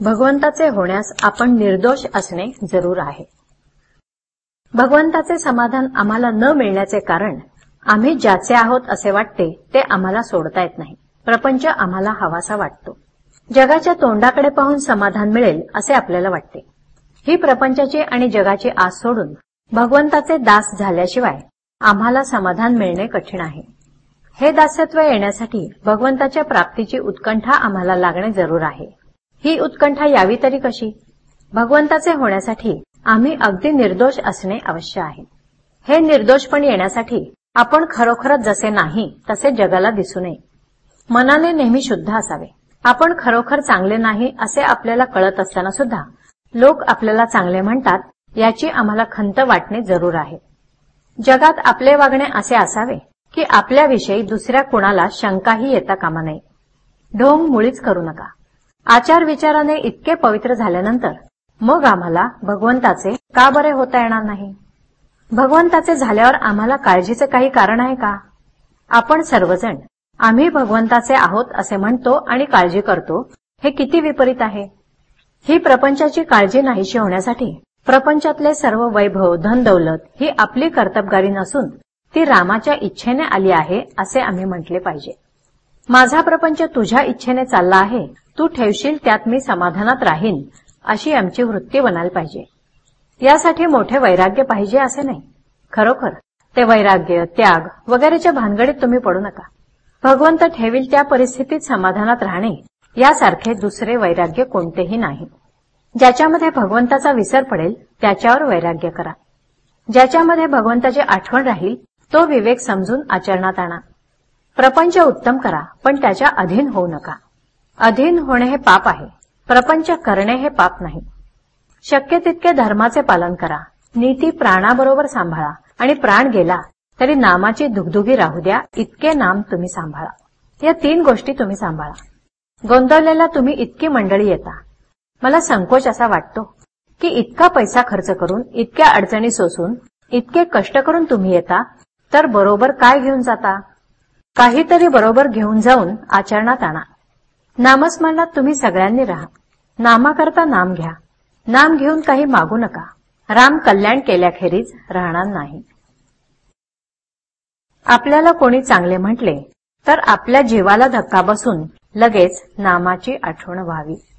भगवंताचे होण्यास आपण निर्दोष असणे जरूर आहे. भगवंताचे समाधान आम्हाला न मिळण्याचे कारण आम्ही ज्याचे आहोत असे वाटते ते आम्हाला सोडता येत नाही. प्रपंच आम्हाला हवासा वाटतो. जगाच्या तोंडाकडे पाहून समाधान मिळेल असे आपल्याला वाटते. ही प्रपंचाची आणि जगाची आस सोडून भगवंताचे दास झाल्याशिवाय आम्हाला समाधान मिळणे कठीण आहे. हे दासत्व येण्यासाठी भगवंताच्या प्राप्तीची उत्कंठा आम्हाला लागणे जरूर आहे. ही उत्कंठा यावी तरी कशी? भगवंताचे होण्यासाठी आम्ही अगदी निर्दोष असणे अवश्य आहे. हे निर्दोषपण येण्यासाठी आपण खरोखरच जसे नाही तसे जगाला दिसू नये. मनाने नेहमी शुद्ध असावे. आपण खरोखर चांगले नाही असे आपल्याला कळत असताना सुद्धा लोक आपल्याला चांगले म्हणतात याची आम्हाला खंत वाटणे जरूर आहे. जगात आपले वागणे असे असावे की आपल्याविषयी दुसऱ्या कुणाला शंकाही येता कामा नये. ढोंग मुळीच करू नका. आचार विचाराने इतके पवित्र झाल्यानंतर मग आम्हाला भगवंताचे का बरे होता येणार नाही? भगवंताचे झाल्यावर आम्हाला काळजीचे काही कारण आहे का? आपण सर्वजण आम्ही भगवंताचे आहोत असे म्हणतो आणि काळजी करतो हे किती विपरीत आहे? ही प्रपंचाची काळजी नाहीशी होण्यासाठी प्रपंचातले सर्व वैभव धन दौलत ही आपली कर्तबगारी नसून ती रामाच्या इच्छेने आली आहे असे आम्ही म्हटले पाहिजे. माझा प्रपंच तुझ्या इच्छेने चालला आहे तू ठेवशील त्यात मी समाधानात राहीन अशी आमची वृत्ती बनायला पाहिजे. यासाठी मोठे वैराग्य पाहिजे असे नाही. खरोखर ते वैराग्य त्याग वगैरेच्या भानगडीत तुम्ही पडू नका. भगवंत ठेवील त्या परिस्थितीत समाधानात राहणे यासारखे दुसरे वैराग्य कोणतेही नाही. ज्याच्यामध्ये भगवंताचा विसर पडेल त्याच्यावर वैराग्य करा. ज्याच्यामध्ये भगवंताची आठवण राहील तो विवेक समजून आचरणात आणा. प्रपंच उत्तम करा पण त्याच्या अधीन होऊ नका. अधीन होणे हे पाप आहे. प्रपंच करणे हे पाप नाही. शक्य तितके धर्माचे पालन करा. नीती प्राणाबरोबर सांभाळा. आणि प्राण गेला तरी नामाची दुगदुगी राहू द्या. इतके नाम तुम्ही सांभाळा. या तीन गोष्टी तुम्ही सांभाळा. गोंधळलेला तुम्ही इतकी मंडळी येता. मला संकोच असा वाटतो की इतका पैसा खर्च करून इतक्या अडचणी सोसून इतके कष्ट करून तुम्ही येता तर बरोबर काय घेऊन जाता? काहीतरी बरोबर घेऊन जाऊन आचरणात आणा. नामस्मरणात तुम्ही सगळ्यांनी राहा. नामाकरता नाम घ्या. नाम घेऊन काही मागू नका. राम कल्याण केल्याखेरीज राहणार नाही. आपल्याला कोणी चांगले म्हटले तर आपल्या जीवाला धक्का बसून लगेच नामाची आठवण व्हावी.